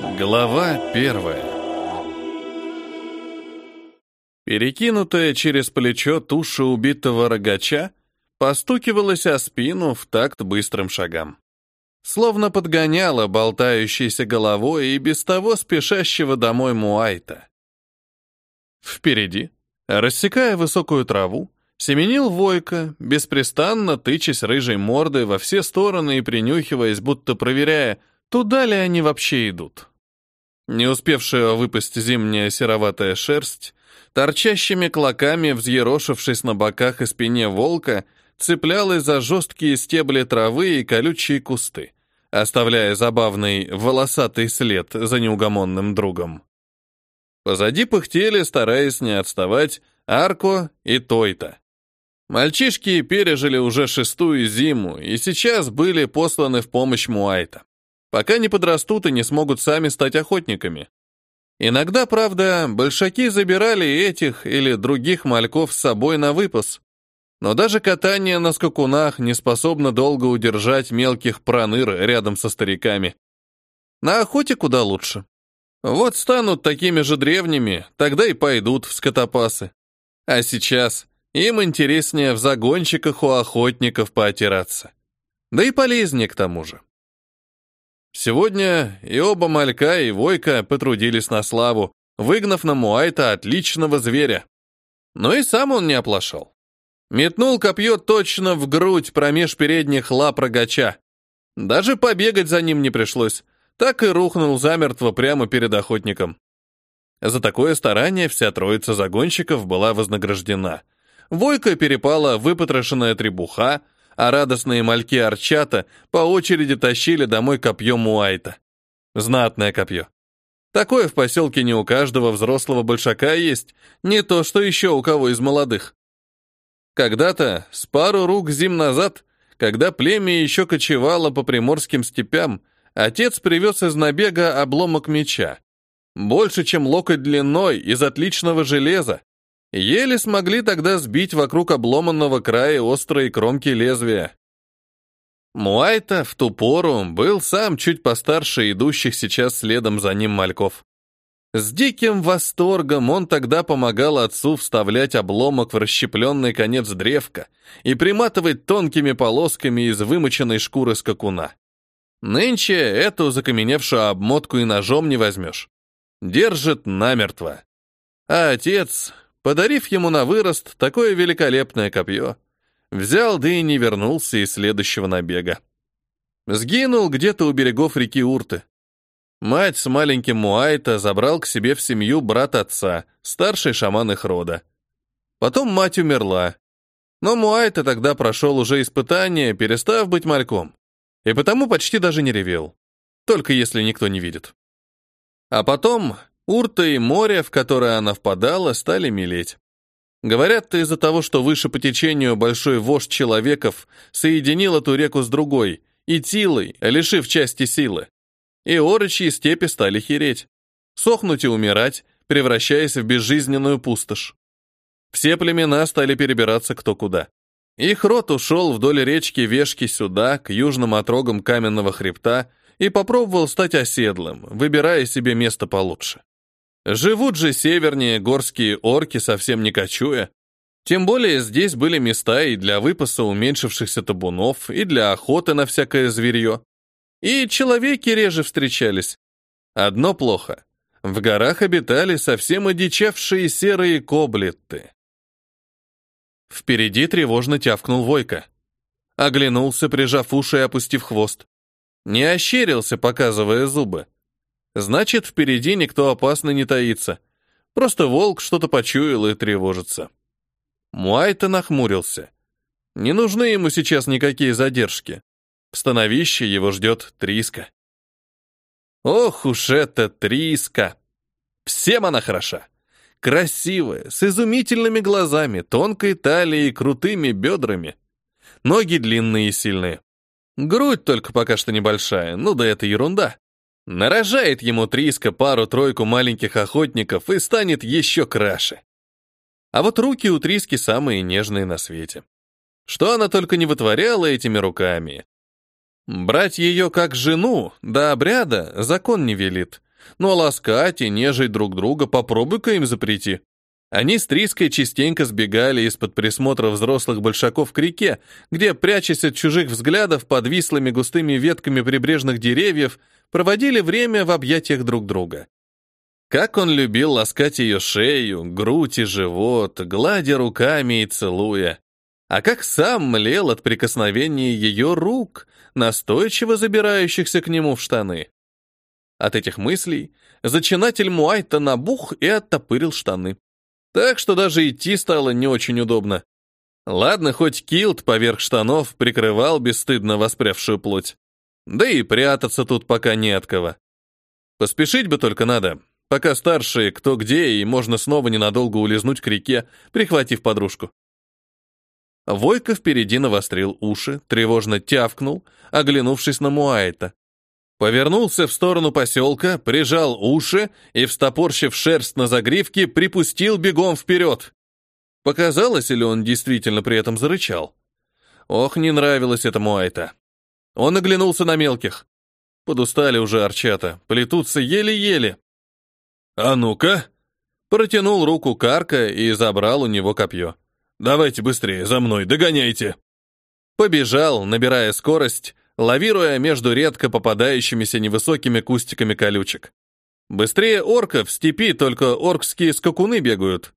Глава первая Перекинутая через плечо туша убитого рогача постукивалась о спину в такт быстрым шагам. Словно подгоняла болтающейся головой и без того спешащего домой Муайта. Впереди, рассекая высокую траву, семенил Войка, беспрестанно тычась рыжей мордой во все стороны и принюхиваясь, будто проверяя, туда ли они вообще идут. Не успевшая выпасть зимняя сероватая шерсть, торчащими клоками, взъерошившись на боках и спине волка, цеплялась за жесткие стебли травы и колючие кусты, оставляя забавный волосатый след за неугомонным другом. Позади пыхтели, стараясь не отставать, Арко и Тойта. Мальчишки пережили уже шестую зиму и сейчас были посланы в помощь Муайта пока не подрастут и не смогут сами стать охотниками. Иногда, правда, большаки забирали этих или других мальков с собой на выпас, но даже катание на скакунах не способно долго удержать мелких проныр рядом со стариками. На охоте куда лучше. Вот станут такими же древними, тогда и пойдут в скотопасы. А сейчас им интереснее в загонщиках у охотников поотираться. Да и полезнее к тому же. Сегодня и оба Малька, и Войка потрудились на славу, выгнав на Муайта отличного зверя. Но и сам он не оплошал. Метнул копье точно в грудь промеж передних лап рогача. Даже побегать за ним не пришлось, так и рухнул замертво прямо перед охотником. За такое старание вся троица загонщиков была вознаграждена. Войка перепала выпотрошенная требуха, а радостные мальки Арчата по очереди тащили домой копье Муайта. Знатное копье. Такое в поселке не у каждого взрослого большака есть, не то что еще у кого из молодых. Когда-то, с пару рук зим назад, когда племя еще кочевало по приморским степям, отец привез из набега обломок меча. Больше, чем локоть длиной, из отличного железа, Еле смогли тогда сбить вокруг обломанного края острые кромки лезвия. Муайта в ту пору был сам чуть постарше идущих сейчас следом за ним мальков. С диким восторгом он тогда помогал отцу вставлять обломок в расщепленный конец древка и приматывать тонкими полосками из вымоченной шкуры скакуна. Нынче эту закаменевшую обмотку и ножом не возьмешь. Держит намертво. А отец, подарив ему на вырост такое великолепное копье, взял да и не вернулся из следующего набега. Сгинул где-то у берегов реки Урты. Мать с маленьким Муайта забрал к себе в семью брат отца, старший шаман их рода. Потом мать умерла. Но Муайта тогда прошел уже испытание, перестав быть мальком. И потому почти даже не ревел. Только если никто не видит. А потом Урта и море, в которое она впадала, стали мелеть. Говорят, из-за того, что выше по течению большой вождь человеков соединил эту реку с другой, и Тилой, лишив части силы. И орочьи степи стали хереть, сохнуть и умирать, превращаясь в безжизненную пустошь. Все племена стали перебираться кто куда. Их род ушел вдоль речки Вешки сюда, к южным отрогам каменного хребта, и попробовал стать оседлым, выбирая себе место получше. Живут же севернее горские орки, совсем не кочуя. Тем более здесь были места и для выпаса уменьшившихся табунов, и для охоты на всякое зверье. И человеки реже встречались. Одно плохо. В горах обитали совсем одичавшие серые коблетты. Впереди тревожно тявкнул Войка. Оглянулся, прижав уши и опустив хвост. Не ощерился, показывая зубы. Значит, впереди никто опасный не таится. Просто волк что-то почуял и тревожится. Муайта нахмурился. Не нужны ему сейчас никакие задержки. В становище его ждет Триска. Ох уж эта Триска! Всем она хороша. Красивая, с изумительными глазами, тонкой талией крутыми бедрами. Ноги длинные и сильные. Грудь только пока что небольшая, ну да это ерунда. Нарожает ему Триска пару-тройку маленьких охотников и станет еще краше. А вот руки у Триски самые нежные на свете. Что она только не вытворяла этими руками. Брать ее как жену до обряда закон не велит, Но ласкать и нежить друг друга попробуй-ка им запрети. Они с Триской частенько сбегали из-под присмотра взрослых большаков к реке, где, прячась от чужих взглядов под вислыми густыми ветками прибрежных деревьев, проводили время в объятиях друг друга. Как он любил ласкать ее шею, грудь и живот, гладя руками и целуя. А как сам млел от прикосновения ее рук, настойчиво забирающихся к нему в штаны. От этих мыслей зачинатель Муайта набух и оттопырил штаны. Так что даже идти стало не очень удобно. Ладно, хоть килт поверх штанов прикрывал бесстыдно воспрявшую плоть. Да и прятаться тут пока не от кого. Поспешить бы только надо, пока старшие кто где, и можно снова ненадолго улизнуть к реке, прихватив подружку. Войко впереди навострил уши, тревожно тявкнул, оглянувшись на Муайта. Повернулся в сторону поселка, прижал уши и, встопорщив шерсть на загривке, припустил бегом вперед. Показалось, ли он действительно при этом зарычал? Ох, не нравилось это Муайта. Он оглянулся на мелких. Подустали уже арчата, плетутся еле-еле. «А ну-ка!» Протянул руку Карка и забрал у него копье. «Давайте быстрее, за мной, догоняйте!» Побежал, набирая скорость, лавируя между редко попадающимися невысокими кустиками колючек. Быстрее орков в степи только оркские скакуны бегают.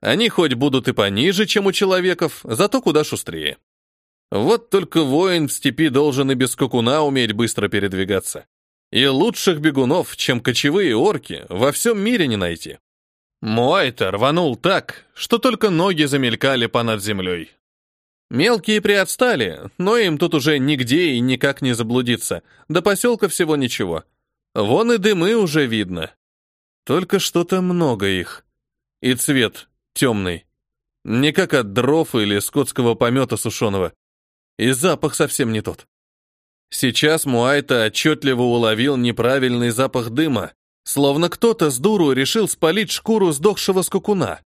Они хоть будут и пониже, чем у человеков, зато куда шустрее. Вот только воин в степи должен и без скакуна уметь быстро передвигаться. И лучших бегунов, чем кочевые орки, во всем мире не найти. Муайта рванул так, что только ноги замелькали понад землей. Мелкие приотстали, но им тут уже нигде и никак не заблудиться. До поселка всего ничего. Вон и дымы уже видно. Только что-то много их. И цвет темный. Не как от дров или скотского помета сушеного. И запах совсем не тот. Сейчас Муайта отчетливо уловил неправильный запах дыма, Словно кто-то с дуру решил спалить шкуру сдохшего скакуна.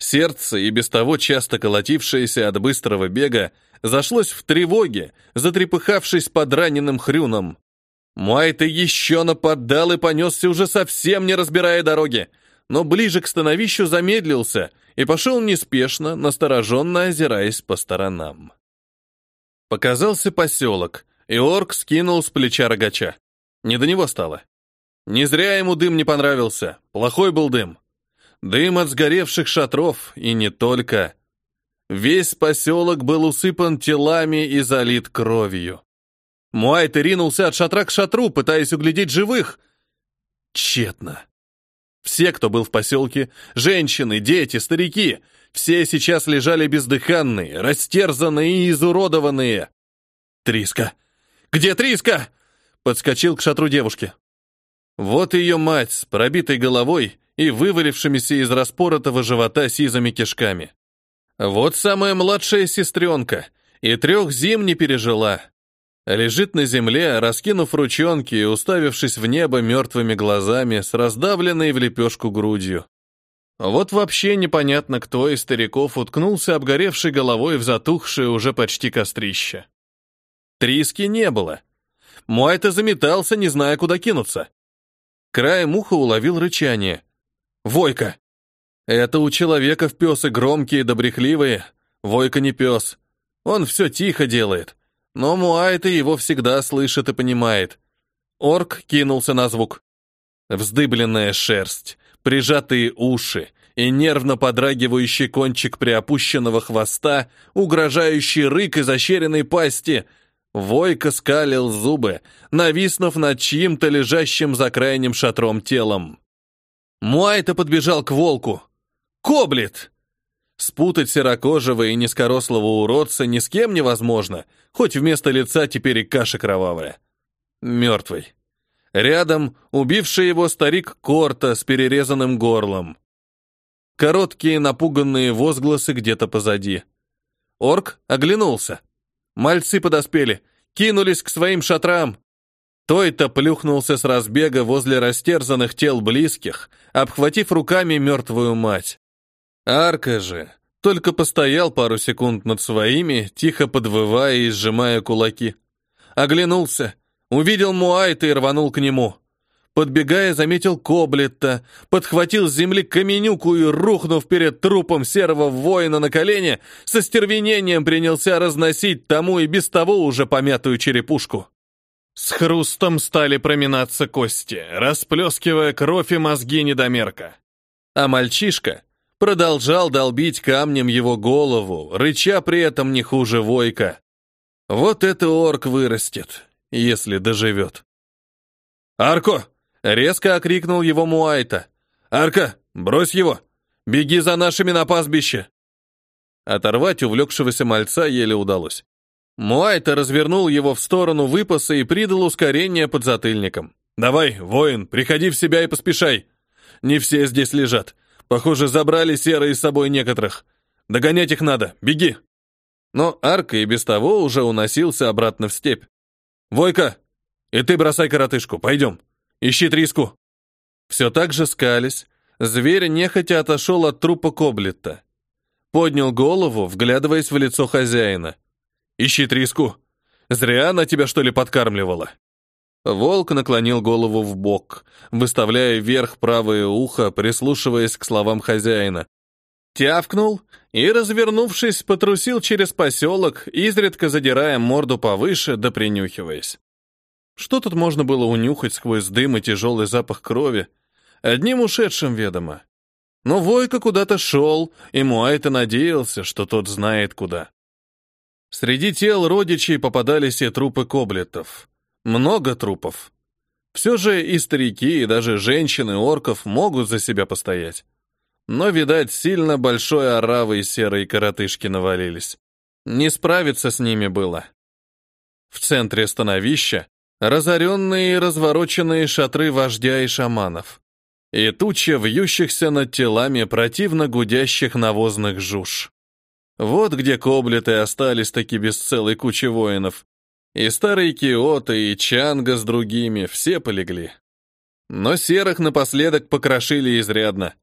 Сердце, и без того часто колотившееся от быстрого бега, зашлось в тревоге, затрепыхавшись под раненым хрюном. Муайта еще нападал и понесся уже совсем не разбирая дороги, но ближе к становищу замедлился и пошел неспешно, настороженно озираясь по сторонам. Показался поселок, и орк скинул с плеча рогача. Не до него стало. Не зря ему дым не понравился. Плохой был дым. Дым от сгоревших шатров, и не только. Весь поселок был усыпан телами и залит кровью. Муайт ринулся от шатра к шатру, пытаясь углядеть живых. Тщетно. Все, кто был в поселке, женщины, дети, старики, все сейчас лежали бездыханные, растерзанные и изуродованные. «Триска! Где Триска?» Подскочил к шатру девушки. Вот ее мать с пробитой головой и вывалившимися из распоротого живота сизыми кишками. Вот самая младшая сестренка, и трех зим не пережила. Лежит на земле, раскинув ручонки и уставившись в небо мертвыми глазами с раздавленной в лепешку грудью. Вот вообще непонятно, кто из стариков уткнулся обгоревшей головой в затухшее уже почти кострище. Триски не было. Муайта заметался, не зная, куда кинуться. Краем уха уловил рычание. «Войка!» Это у человека в песы громкие да брехливые. Войка не пес. Он все тихо делает. Но Муайта его всегда слышит и понимает. Орк кинулся на звук. Вздыбленная шерсть, прижатые уши и нервно подрагивающий кончик приопущенного хвоста, угрожающий рык из ощеренной пасти — Войко скалил зубы, нависнув над чьим-то лежащим за крайним шатром телом. Муайта подбежал к волку. «Коблет!» Спутать серокожего и низкорослого уродца ни с кем невозможно, хоть вместо лица теперь и каша кровавая. Мертвый. Рядом убивший его старик Корта с перерезанным горлом. Короткие напуганные возгласы где-то позади. Орк оглянулся. Мальцы подоспели, кинулись к своим шатрам. Той-то плюхнулся с разбега возле растерзанных тел близких, обхватив руками мертвую мать. Арка же только постоял пару секунд над своими, тихо подвывая и сжимая кулаки. Оглянулся, увидел Муайта и рванул к нему. подбегая, заметил Коблетта, подхватил с земли каменюку и, рухнув перед трупом серого воина на колени, со стервенением принялся разносить тому и без того уже помятую черепушку. С хрустом стали проминаться кости, расплескивая кровь и мозги недомерка. А мальчишка продолжал долбить камнем его голову, рыча при этом не хуже Войка. Вот это орк вырастет, если доживет. «Арко!» — резко окрикнул его Муайта. «Арка, брось его! Беги за нашими на пастбище!» Оторвать увлекшегося мальца еле удалось. Муайта развернул его в сторону выпаса и придал ускорение под затыльником. «Давай, воин, приходи в себя и поспешай. Не все здесь лежат. Похоже, забрали серые с собой некоторых. Догонять их надо. Беги!» Но Арка и без того уже уносился обратно в степь. «Войка, и ты бросай коротышку, пойдем. Ищи триску». Все так же скались. Зверь нехотя отошел от трупа Коблетта. Поднял голову, вглядываясь в лицо хозяина. Ищи триску. Зря она тебя, что ли, подкармливала?» Волк наклонил голову в бок, выставляя вверх правое ухо, прислушиваясь к словам хозяина. Тявкнул и, развернувшись, потрусил через поселок, изредка задирая морду повыше да принюхиваясь. Что тут можно было унюхать сквозь дым и тяжелый запах крови? Одним ушедшим ведомо. Но Войка куда-то шел, и Муайта надеялся, что тот знает куда. Среди тел родичей попадались и трупы коблетов. Много трупов. Все же и старики, и даже женщины орков могут за себя постоять. Но, видать, сильно большой оравой серые коротышки навалились. Не справиться с ними было. В центре становища разоренные и развороченные шатры вождя и шаманов. И туча вьющихся над телами противно гудящих навозных жуж. Вот где коблеты остались таки без целой кучи воинов. И старый Киото, и Чанга с другими, все полегли. Но серых напоследок покрошили изрядно.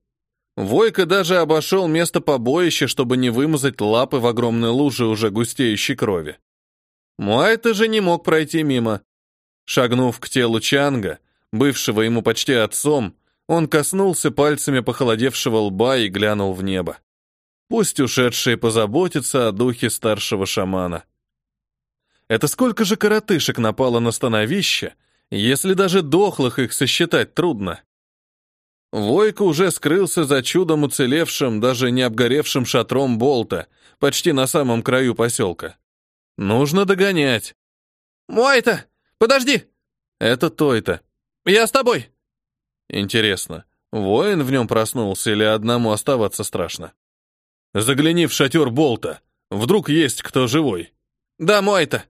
Войка даже обошел место побоища, чтобы не вымазать лапы в огромной луже уже густеющей крови. Муайта же не мог пройти мимо. Шагнув к телу Чанга, бывшего ему почти отцом, он коснулся пальцами похолодевшего лба и глянул в небо. Пусть ушедшие позаботятся о духе старшего шамана. Это сколько же коротышек напало на становище, если даже дохлых их сосчитать трудно? Войка уже скрылся за чудом уцелевшим, даже не обгоревшим шатром болта, почти на самом краю поселка. Нужно догонять. «Мой-то! Подожди!» «Это той-то». «Я с тобой!» Интересно, воин в нем проснулся или одному оставаться страшно? Загляни в шатер болта. Вдруг есть кто живой. Да, мой-то.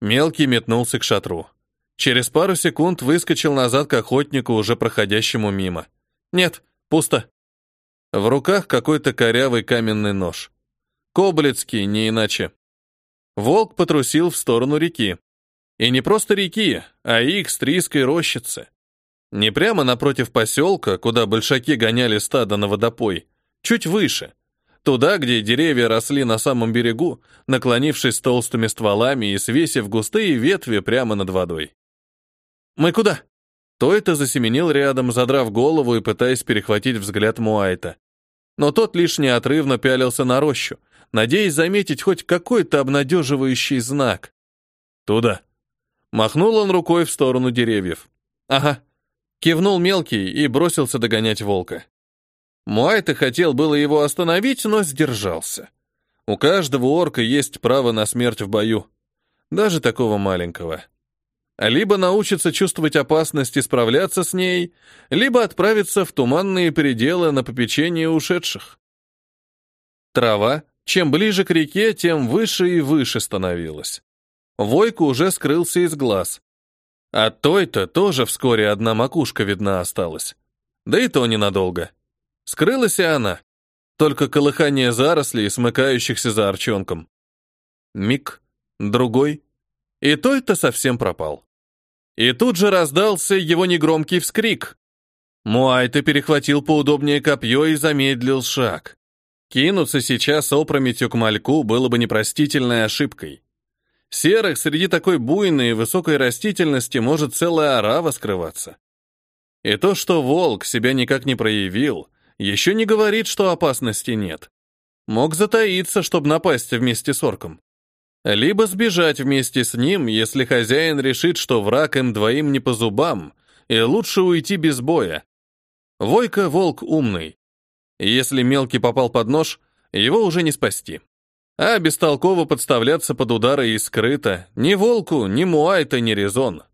Мелкий метнулся к шатру. Через пару секунд выскочил назад к охотнику, уже проходящему мимо. Нет, пусто. В руках какой-то корявый каменный нож. Коблицкий, не иначе. Волк потрусил в сторону реки. И не просто реки, а их с Триской рощицы. Не прямо напротив поселка, куда большаки гоняли стадо на водопой, чуть выше, Туда, где деревья росли на самом берегу, наклонившись толстыми стволами и свесив густые ветви прямо над водой. «Мы куда?» Той-то засеменил рядом, задрав голову и пытаясь перехватить взгляд Муайта. Но тот лишь неотрывно пялился на рощу, надеясь заметить хоть какой-то обнадеживающий знак. «Туда». Махнул он рукой в сторону деревьев. «Ага». Кивнул мелкий и бросился догонять волка. Муайта хотел было его остановить, но сдержался. У каждого орка есть право на смерть в бою, даже такого маленького. Либо научиться чувствовать опасность и справляться с ней, либо отправиться в туманные пределы на попечение ушедших. Трава, чем ближе к реке, тем выше и выше становилась. Войку уже скрылся из глаз. От той-то тоже вскоре одна макушка видна осталась. Да и то ненадолго. Скрылась и она. Только колыхание зарослей, смыкающихся за арчонком. Миг, другой, и той-то совсем пропал. И тут же раздался его негромкий вскрик. Муайта перехватил поудобнее копье и замедлил шаг. Кинуться сейчас опрометью к мальку было бы непростительной ошибкой. Серых среди такой буйной и высокой растительности может целая орава скрываться. И то, что волк себя никак не проявил, еще не говорит, что опасности нет. Мог затаиться, чтобы напасть вместе с орком. Либо сбежать вместе с ним, если хозяин решит, что враг им двоим не по зубам, и лучше уйти без боя. Войка — волк умный. Если мелкий попал под нож, его уже не спасти. А бестолково подставляться под удары и скрыто ни волку, ни муайта не резон.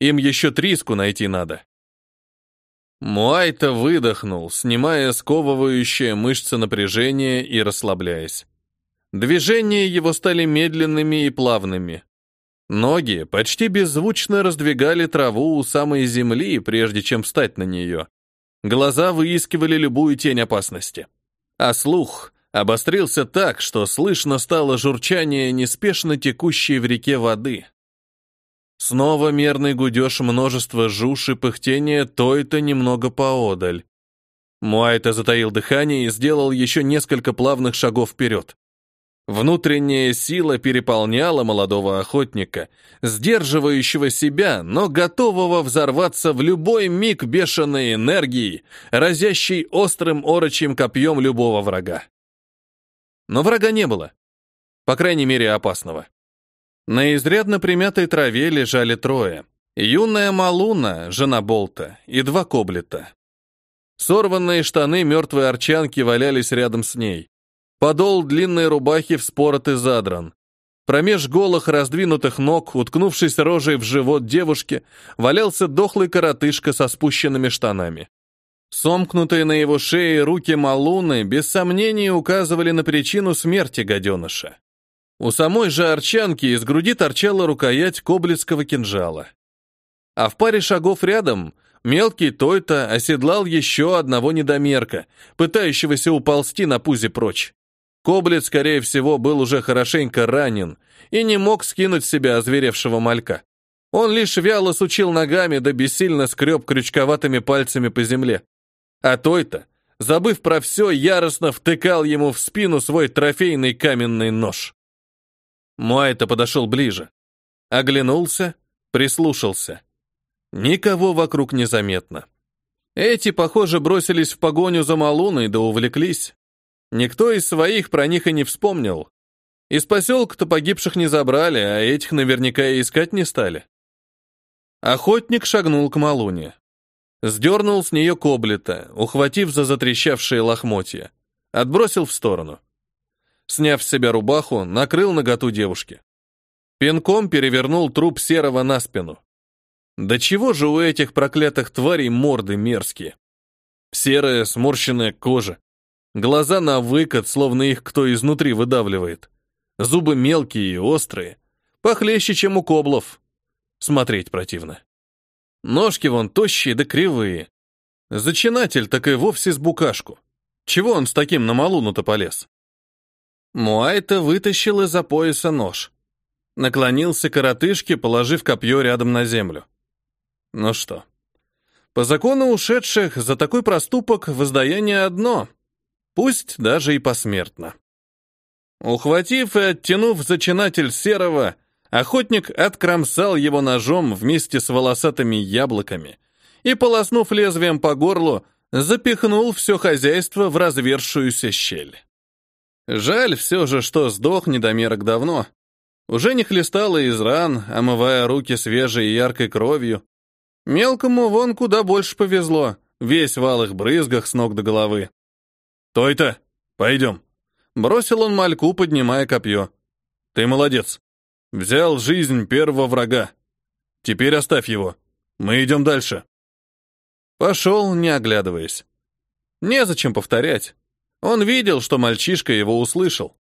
Им еще триску найти надо. Муайта выдохнул, снимая сковывающее мышцы напряжение и расслабляясь. Движения его стали медленными и плавными. Ноги почти беззвучно раздвигали траву у самой земли, прежде чем встать на нее. Глаза выискивали любую тень опасности. А слух обострился так, что слышно стало журчание неспешно текущей в реке воды. Снова мерный гудеж множества жуж и пыхтения той-то немного поодаль. Муайта затаил дыхание и сделал еще несколько плавных шагов вперед. Внутренняя сила переполняла молодого охотника, сдерживающего себя, но готового взорваться в любой миг бешеной энергии, разящей острым орочьим копьем любого врага. Но врага не было. По крайней мере, опасного. На изрядно примятой траве лежали трое. Юная Малуна, жена Болта, и два коблета. Сорванные штаны мертвой арчанки валялись рядом с ней. Подол длинной рубахи вспорот и задран. Промеж голых раздвинутых ног, уткнувшись рожей в живот девушки, валялся дохлый коротышка со спущенными штанами. Сомкнутые на его шее руки Малуны без сомнения указывали на причину смерти гаденыша. У самой же арчанки из груди торчала рукоять коблицкого кинжала. А в паре шагов рядом мелкий Тойта оседлал еще одного недомерка, пытающегося уползти на пузе прочь. Коблет, скорее всего, был уже хорошенько ранен и не мог скинуть с себя озверевшего малька. Он лишь вяло сучил ногами да бессильно скреб крючковатыми пальцами по земле. А той-то, забыв про все, яростно втыкал ему в спину свой трофейный каменный нож. Муайта подошел ближе. Оглянулся, прислушался. Никого вокруг не заметно. Эти, похоже, бросились в погоню за Малуной да увлеклись. Никто из своих про них и не вспомнил. Из поселка-то погибших не забрали, а этих наверняка и искать не стали. Охотник шагнул к Малуне. Сдернул с нее коблета, ухватив за затрещавшие лохмотья. Отбросил в сторону. Сняв с себя рубаху, накрыл наготу девушки. Пинком перевернул труп серого на спину. Да чего же у этих проклятых тварей морды мерзкие? Серая сморщенная кожа, Глаза на выкат, словно их кто изнутри выдавливает. Зубы мелкие и острые. Похлеще, чем у коблов. Смотреть противно. Ножки вон тощие да кривые. Зачинатель так и вовсе с букашку. Чего он с таким на малуну-то полез? Муайта вытащил из-за пояса нож. Наклонился коротышке, положив копье рядом на землю. Ну что, по закону ушедших за такой проступок воздаяние одно — пусть даже и посмертно. Ухватив и оттянув зачинатель серого, охотник откромсал его ножом вместе с волосатыми яблоками и, полоснув лезвием по горлу, запихнул все хозяйство в развершуюся щель. Жаль все же, что сдох недомерок давно. Уже не хлестало из ран, омывая руки свежей и яркой кровью. Мелкому вон куда больше повезло, весь в алых брызгах с ног до головы. «Той-то! Пойдем!» Бросил он мальку, поднимая копье. «Ты молодец! Взял жизнь первого врага. Теперь оставь его. Мы идем дальше». Пошел, не оглядываясь. Незачем повторять. Он видел, что мальчишка его услышал.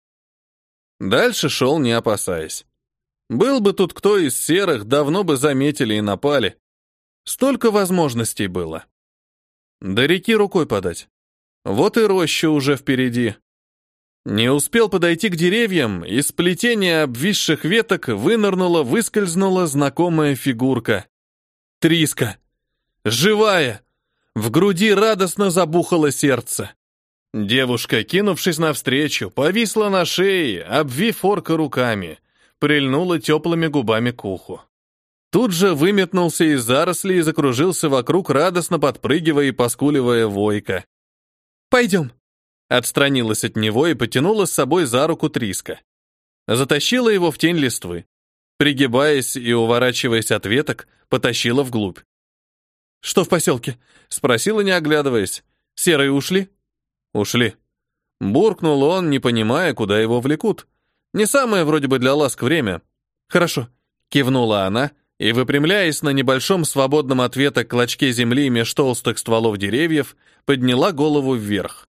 Дальше шел, не опасаясь. Был бы тут кто из серых, давно бы заметили и напали. Столько возможностей было. До реки рукой подать. Вот и роща уже впереди. Не успел подойти к деревьям, из сплетения обвисших веток вынырнула, выскользнула знакомая фигурка. Триска. Живая. В груди радостно забухало сердце. Девушка, кинувшись навстречу, повисла на шее, обвив орка руками, прильнула теплыми губами к уху. Тут же выметнулся из зарослей и закружился вокруг, радостно подпрыгивая и поскуливая войка. «Пойдем!» Отстранилась от него и потянула с собой за руку Триска. Затащила его в тень листвы. Пригибаясь и уворачиваясь от веток, потащила вглубь. «Что в поселке?» — спросила, не оглядываясь. «Серые ушли?» «Ушли». Буркнул он, не понимая, куда его влекут. Не самое вроде бы для ласк время. «Хорошо», — кивнула она, и, выпрямляясь на небольшом свободном от веток клочке земли меж толстых стволов деревьев, подняла голову вверх.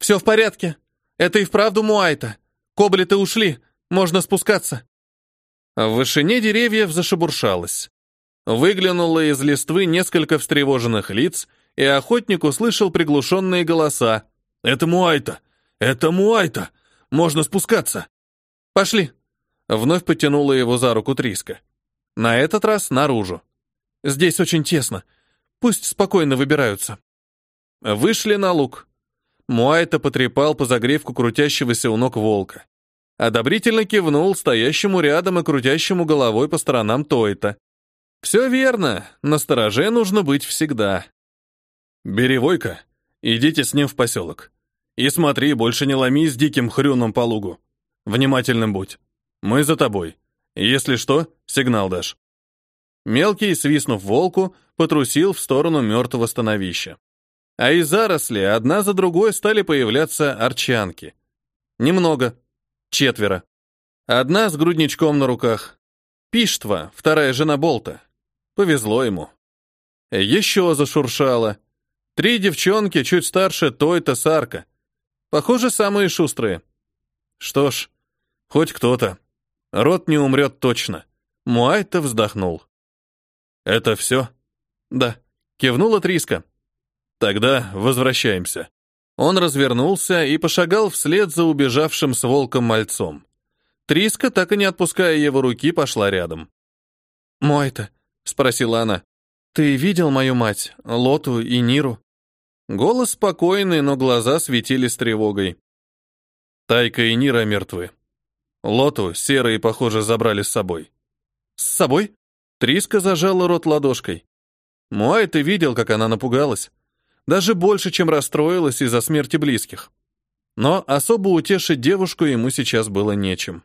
«Все в порядке. Это и вправду Муайта. Коблеты ушли. Можно спускаться». В вышине деревьев зашебуршалось. Выглянуло из листвы несколько встревоженных лиц, и охотник услышал приглушенные голоса. «Это Муайта! Это Муайта! Можно спускаться!» «Пошли!» Вновь потянула его за руку Триска. На этот раз наружу. «Здесь очень тесно. Пусть спокойно выбираются». Вышли на луг. Муайта потрепал по загревку крутящегося у ног волка. Одобрительно кивнул стоящему рядом и крутящему головой по сторонам Тойта. Все верно, на стороже нужно быть всегда. Бери Войка, идите с ним в поселок. И смотри, больше не ломи с диким хрюном по лугу. Внимательным будь. Мы за тобой. Если что, сигнал дашь. Мелкий, свистнув волку, потрусил в сторону мертвого становища а из заросли одна за другой стали появляться арчанки. Немного. Четверо. Одна с грудничком на руках. Пиштва, вторая жена Болта. Повезло ему. Еще зашуршало. Три девчонки, чуть старше той-то Сарка. Похоже, самые шустрые. Что ж, хоть кто-то. Рот не умрет точно. Муайта вздохнул. «Это все?» «Да», — кивнула Триска. Тогда возвращаемся. Он развернулся и пошагал вслед за убежавшим с волком мальцом. Триска, так и не отпуская его руки, пошла рядом. «Мой-то?» — спросила она. «Ты видел мою мать, Лоту и Ниру?» Голос спокойный, но глаза светились тревогой. Тайка и Нира мертвы. Лоту серые, похоже, забрали с собой. «С собой?» Триска зажала рот ладошкой. Муай, ты видел, как она напугалась. Даже больше, чем расстроилась из-за смерти близких. Но особо утешить девушку ему сейчас было нечем.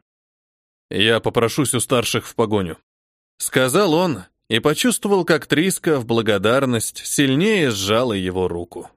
«Я попрошусь у старших в погоню», — сказал он и почувствовал, как Триска в благодарность сильнее сжала его руку.